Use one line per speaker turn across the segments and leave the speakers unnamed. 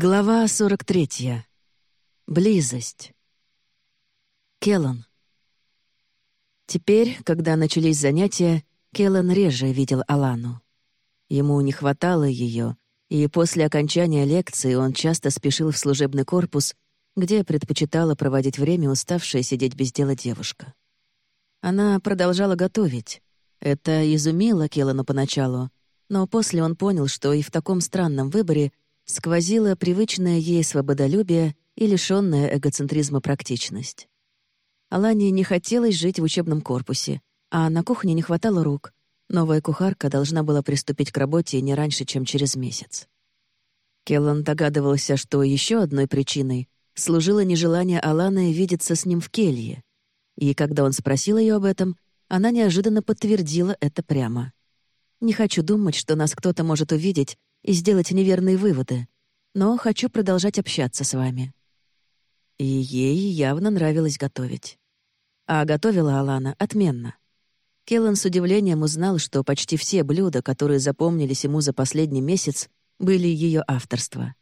Глава 43. Близость. Келлан. Теперь, когда начались занятия, Келлан реже видел Алану. Ему не хватало ее, и после окончания лекции он часто спешил в служебный корпус, где предпочитала проводить время уставшая сидеть без дела девушка. Она продолжала готовить. Это изумило Келлану поначалу, но после он понял, что и в таком странном выборе — сквозила привычное ей свободолюбие и лишённая эгоцентризма практичность. Алане не хотелось жить в учебном корпусе, а на кухне не хватало рук. Новая кухарка должна была приступить к работе не раньше, чем через месяц. Келлан догадывался, что еще одной причиной служило нежелание Аланы видеться с ним в келье. И когда он спросил ее об этом, она неожиданно подтвердила это прямо. «Не хочу думать, что нас кто-то может увидеть и сделать неверные выводы, но хочу продолжать общаться с вами». И ей явно нравилось готовить. А готовила Алана отменно. Келлан с удивлением узнал, что почти все блюда, которые запомнились ему за последний месяц, были ее авторства.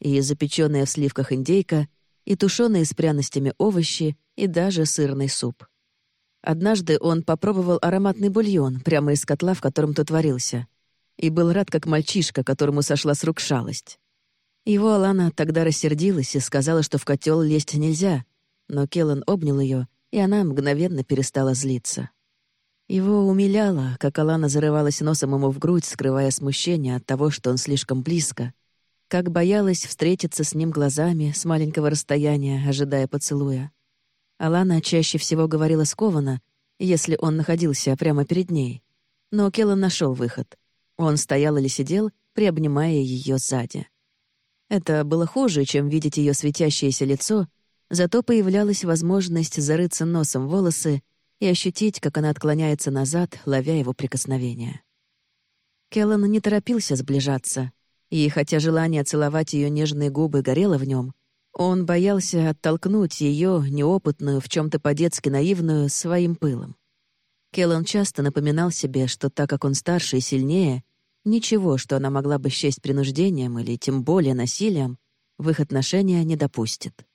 И запеченная в сливках индейка, и тушеные с пряностями овощи, и даже сырный суп. Однажды он попробовал ароматный бульон прямо из котла, в котором тот творился, и был рад, как мальчишка, которому сошла с рук шалость. Его Алана тогда рассердилась и сказала, что в котел лезть нельзя, но Келлан обнял ее, и она мгновенно перестала злиться. Его умиляло, как Алана зарывалась носом ему в грудь, скрывая смущение от того, что он слишком близко, как боялась встретиться с ним глазами с маленького расстояния, ожидая поцелуя. Алана чаще всего говорила скованно, если он находился прямо перед ней. Но Келлан нашел выход. Он стоял или сидел, приобнимая ее сзади. Это было хуже, чем видеть ее светящееся лицо, зато появлялась возможность зарыться носом в волосы и ощутить, как она отклоняется назад, ловя его прикосновение. Келлан не торопился сближаться, и хотя желание целовать ее нежные губы горело в нем, он боялся оттолкнуть ее, неопытную, в чем то по-детски наивную, своим пылом. Келлан часто напоминал себе, что так как он старше и сильнее, ничего, что она могла бы счесть принуждением или тем более насилием, в их отношения не допустит.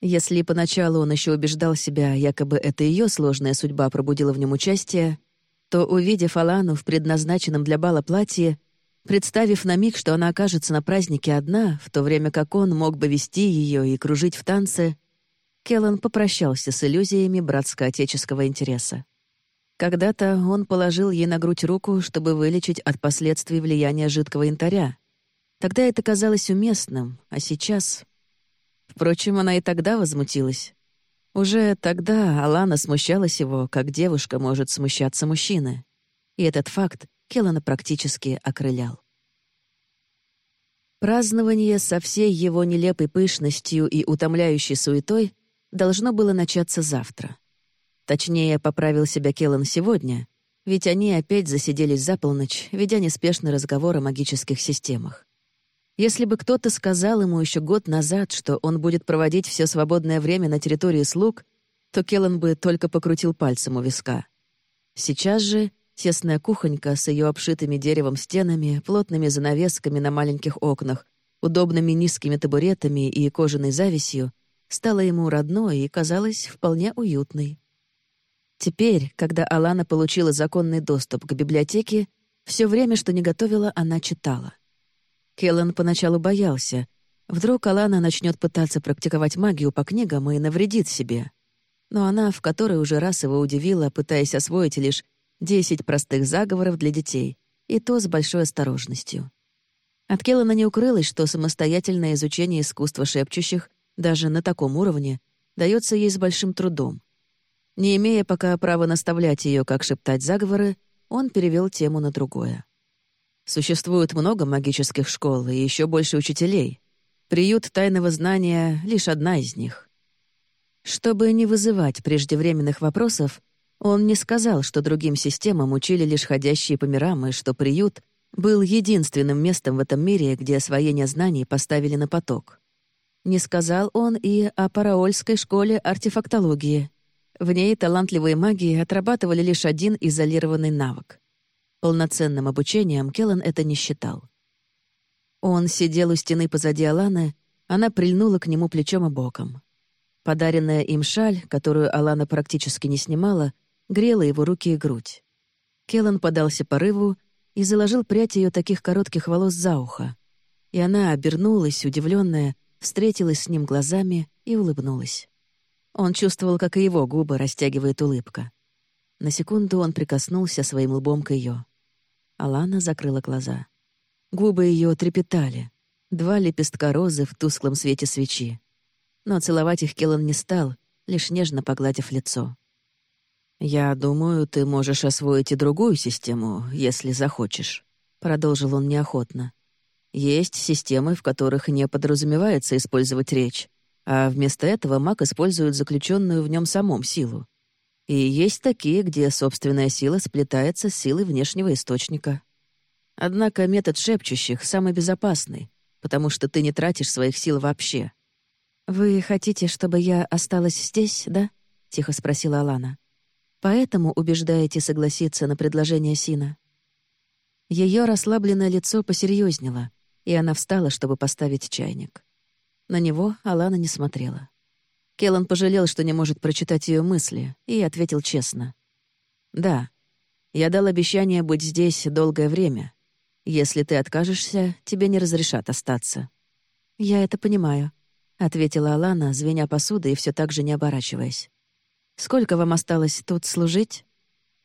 Если поначалу он еще убеждал себя, якобы это ее сложная судьба пробудила в нем участие, то, увидев Алану в предназначенном для бала платье, представив на миг, что она окажется на празднике одна, в то время как он мог бы вести ее и кружить в танце, Келлан попрощался с иллюзиями братско-отеческого интереса. Когда-то он положил ей на грудь руку, чтобы вылечить от последствий влияния жидкого янтаря. Тогда это казалось уместным, а сейчас... Впрочем, она и тогда возмутилась. Уже тогда Алана смущалась его, как девушка может смущаться мужчины. И этот факт Келлана практически окрылял. Празднование со всей его нелепой пышностью и утомляющей суетой должно было начаться завтра. Точнее, поправил себя Келлан сегодня, ведь они опять засиделись за полночь, ведя неспешный разговор о магических системах. Если бы кто-то сказал ему еще год назад, что он будет проводить все свободное время на территории слуг, то Келлан бы только покрутил пальцем у виска. Сейчас же тесная кухонька с ее обшитыми деревом стенами, плотными занавесками на маленьких окнах, удобными низкими табуретами и кожаной зависью стала ему родной и казалась вполне уютной. Теперь, когда Алана получила законный доступ к библиотеке, все время, что не готовила, она читала. Келлан поначалу боялся. Вдруг Алана начнет пытаться практиковать магию по книгам и навредит себе. Но она в которой уже раз его удивила, пытаясь освоить лишь десять простых заговоров для детей, и то с большой осторожностью. От Келлана не укрылось, что самостоятельное изучение искусства шепчущих, даже на таком уровне, дается ей с большим трудом. Не имея пока права наставлять ее, как шептать заговоры, он перевел тему на другое. Существует много магических школ и еще больше учителей. Приют тайного знания — лишь одна из них. Чтобы не вызывать преждевременных вопросов, он не сказал, что другим системам учили лишь ходящие по мирам, и что приют был единственным местом в этом мире, где освоение знаний поставили на поток. Не сказал он и о параольской школе артефактологии, в ней талантливые маги отрабатывали лишь один изолированный навык. Полноценным обучением Келлан это не считал. Он сидел у стены позади Аланы, она прильнула к нему плечом и боком. Подаренная им шаль, которую Алана практически не снимала, грела его руки и грудь. Келлан подался порыву и заложил прядь ее таких коротких волос за ухо. И она обернулась, удивленная, встретилась с ним глазами и улыбнулась. Он чувствовал, как и его губы растягивает улыбка. На секунду он прикоснулся своим лбом к ее. Алана закрыла глаза. Губы ее трепетали. Два лепестка розы в тусклом свете свечи но целовать их Келлан не стал, лишь нежно погладив лицо. «Я думаю, ты можешь освоить и другую систему, если захочешь», — продолжил он неохотно. «Есть системы, в которых не подразумевается использовать речь, а вместо этого маг использует заключенную в нем самом силу. И есть такие, где собственная сила сплетается с силой внешнего источника. Однако метод шепчущих самый безопасный, потому что ты не тратишь своих сил вообще. «Вы хотите, чтобы я осталась здесь, да?» — тихо спросила Алана. «Поэтому убеждаете согласиться на предложение Сина?» Ее расслабленное лицо посерьезнело, и она встала, чтобы поставить чайник. На него Алана не смотрела. Келлан пожалел, что не может прочитать ее мысли, и ответил честно. «Да, я дал обещание быть здесь долгое время. Если ты откажешься, тебе не разрешат остаться». «Я это понимаю», — ответила Алана, звеня посудой и все так же не оборачиваясь. «Сколько вам осталось тут служить?»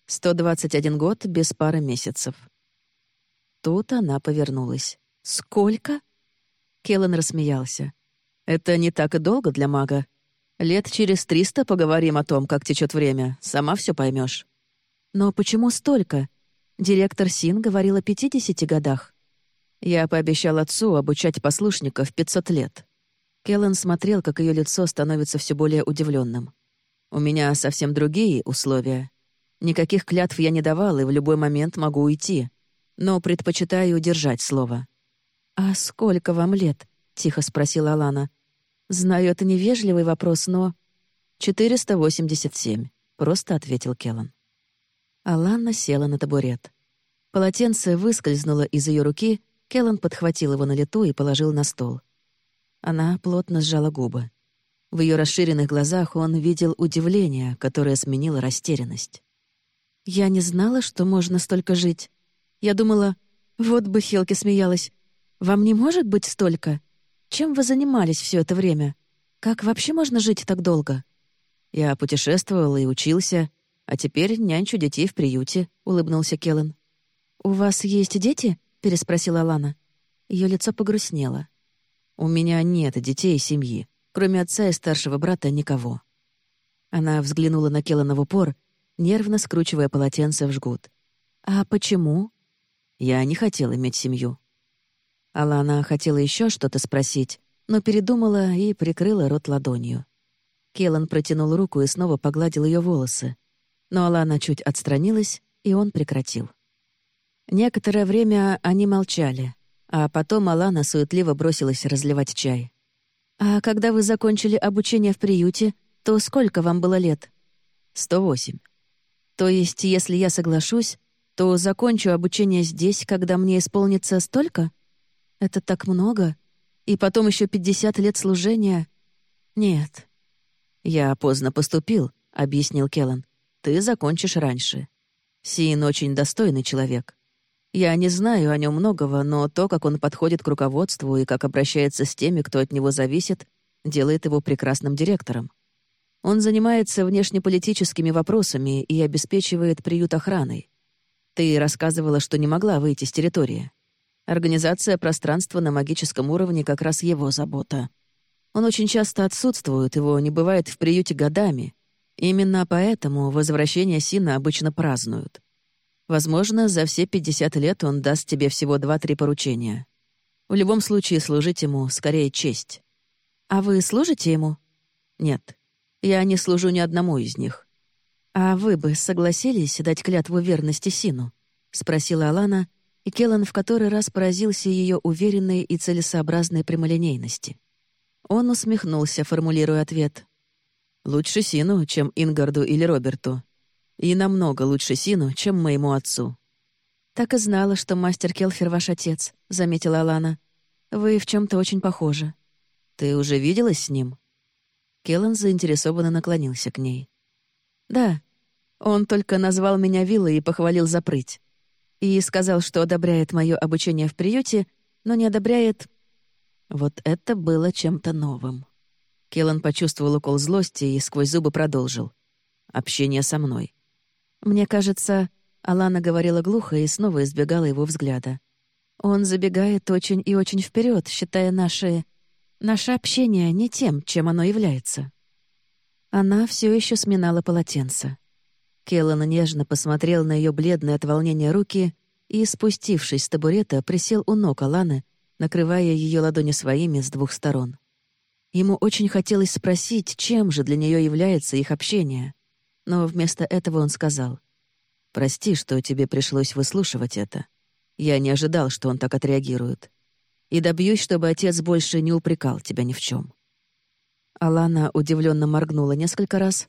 «Сто двадцать один год без пары месяцев». Тут она повернулась. «Сколько?» Келлен рассмеялся. «Это не так и долго для мага. Лет через триста поговорим о том, как течет время. Сама все поймешь. «Но почему столько? Директор Син говорил о пятидесяти годах. Я пообещал отцу обучать послушников пятьсот лет. Келлен смотрел, как ее лицо становится все более удивленным. «У меня совсем другие условия. Никаких клятв я не давал и в любой момент могу уйти, но предпочитаю удержать слово». «А сколько вам лет?» — тихо спросила Алана. «Знаю, это невежливый вопрос, но...» «487», — просто ответил Келлан. Алана села на табурет. Полотенце выскользнуло из ее руки, Келлан подхватил его на лету и положил на стол. Она плотно сжала губы. В ее расширенных глазах он видел удивление, которое сменило растерянность. «Я не знала, что можно столько жить. Я думала, вот бы Хелки смеялась. Вам не может быть столько? Чем вы занимались все это время? Как вообще можно жить так долго?» «Я путешествовал и учился, а теперь нянчу детей в приюте», — улыбнулся Келлен. «У вас есть дети?» — переспросила Лана. Ее лицо погрустнело. У меня нет детей и семьи. Кроме отца и старшего брата никого». Она взглянула на Келлана в упор, нервно скручивая полотенце в жгут. «А почему?» «Я не хотел иметь семью». Алана хотела еще что-то спросить, но передумала и прикрыла рот ладонью. Келлан протянул руку и снова погладил ее волосы. Но Алана чуть отстранилась, и он прекратил. Некоторое время они молчали, а потом Алана суетливо бросилась разливать чай. «А когда вы закончили обучение в приюте, то сколько вам было лет?» «Сто восемь». «То есть, если я соглашусь, то закончу обучение здесь, когда мне исполнится столько? Это так много? И потом еще пятьдесят лет служения? Нет». «Я поздно поступил», — объяснил Келлан. «Ты закончишь раньше. Син очень достойный человек. Я не знаю о нем многого, но то, как он подходит к руководству и как обращается с теми, кто от него зависит, делает его прекрасным директором. Он занимается внешнеполитическими вопросами и обеспечивает приют охраной. Ты рассказывала, что не могла выйти с территории. Организация пространства на магическом уровне как раз его забота. Он очень часто отсутствует, его не бывает в приюте годами. Именно поэтому возвращение Сина обычно празднуют. Возможно, за все 50 лет он даст тебе всего два-три поручения. В любом случае, служить ему скорее честь. А вы служите ему? Нет. Я не служу ни одному из них. А вы бы согласились дать клятву верности Сину? Спросила Алана, и Келлан в который раз поразился ее уверенной и целесообразной прямолинейности. Он усмехнулся, формулируя ответ. «Лучше Сину, чем Ингарду или Роберту. И намного лучше Сину, чем моему отцу». «Так и знала, что мастер Келфер ваш отец», — заметила Алана. Вы в чем то очень похожи. Ты уже виделась с ним?» Келлан заинтересованно наклонился к ней. «Да. Он только назвал меня виллой и похвалил за прыть. И сказал, что одобряет мое обучение в приюте, но не одобряет...» Вот это было чем-то новым. Келлан почувствовал укол злости и сквозь зубы продолжил. «Общение со мной». «Мне кажется...» Алана говорила глухо и снова избегала его взгляда. «Он забегает очень и очень вперед, считая наши... наше общение не тем, чем оно является». Она все еще сминала полотенце. Келлан нежно посмотрел на ее бледные от волнения руки и, спустившись с табурета, присел у ног Аланы, накрывая ее ладони своими с двух сторон. Ему очень хотелось спросить, чем же для нее является их общение. Но вместо этого он сказал, «Прости, что тебе пришлось выслушивать это. Я не ожидал, что он так отреагирует. И добьюсь, чтобы отец больше не упрекал тебя ни в чем. Алана удивленно моргнула несколько раз,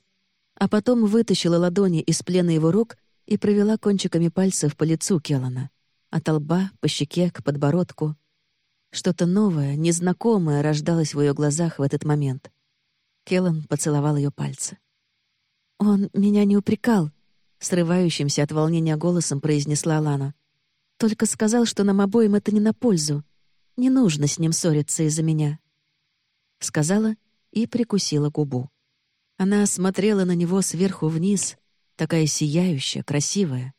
а потом вытащила ладони из плена его рук и провела кончиками пальцев по лицу Келлана, от лба, по щеке, к подбородку, что-то новое, незнакомое рождалось в ее глазах в этот момент. Келлан поцеловал ее пальцы. «Он меня не упрекал», — срывающимся от волнения голосом произнесла Лана. «Только сказал, что нам обоим это не на пользу. Не нужно с ним ссориться из-за меня». Сказала и прикусила губу. Она смотрела на него сверху вниз, такая сияющая, красивая.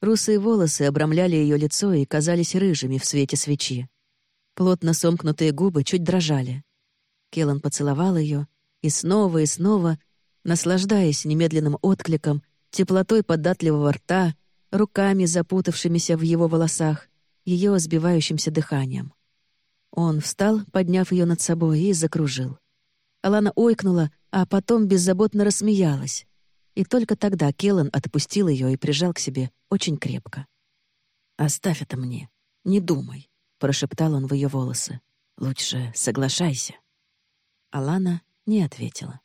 Русые волосы обрамляли ее лицо и казались рыжими в свете свечи. Плотно сомкнутые губы чуть дрожали. Келан поцеловал ее и снова и снова, наслаждаясь немедленным откликом, теплотой податливого рта, руками, запутавшимися в его волосах, ее сбивающимся дыханием. Он встал, подняв ее над собой, и закружил. Алана ойкнула, а потом беззаботно рассмеялась. И только тогда Келлан отпустил ее и прижал к себе очень крепко. «Оставь это мне. Не думай прошептал он в ее волосы. «Лучше соглашайся». Алана не ответила.